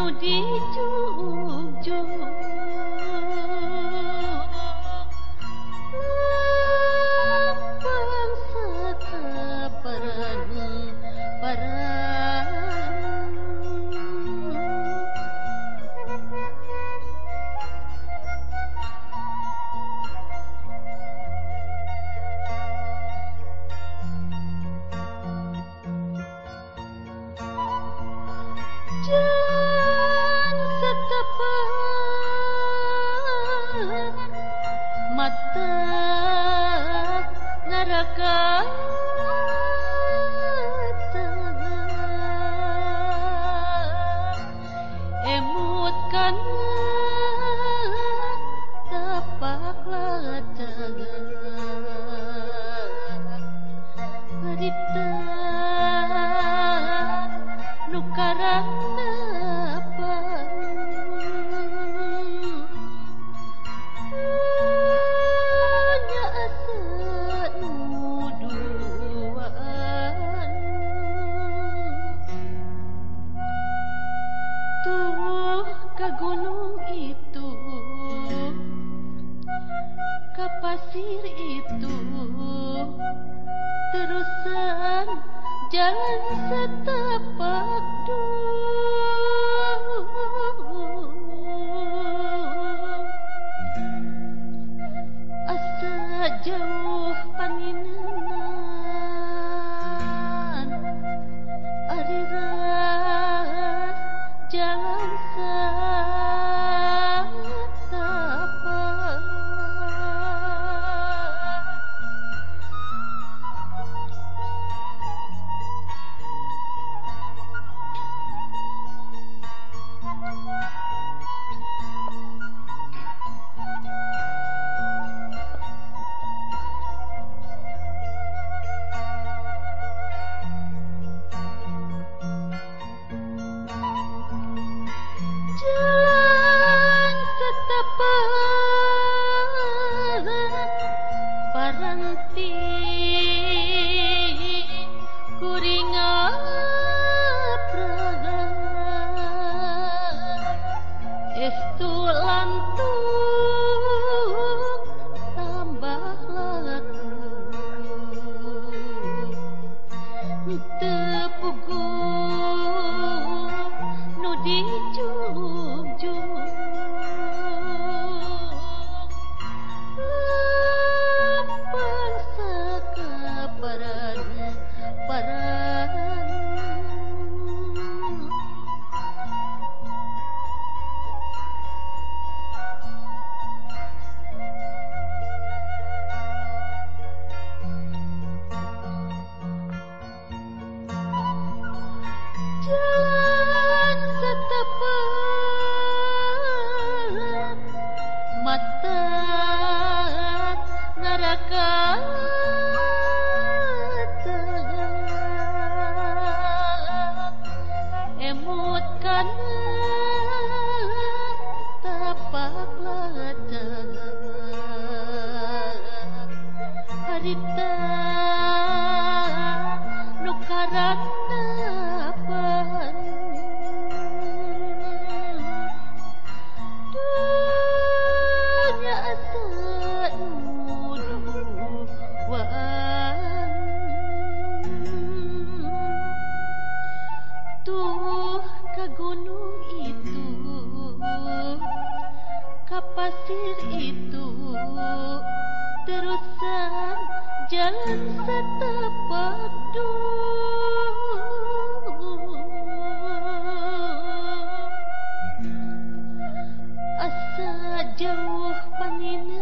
nudi jung jung mata neraka emut kana tapak latangan harita nukarana ke gunung itu ke pasir itu terusan jalan setapak dulu. Asa jauh 歌。barengti kuring Estulantu tambah laku Tepugu nu Tuh ke gunung itu Ke pasir itu Terusan jalan setapak dulu. Asa jauh panina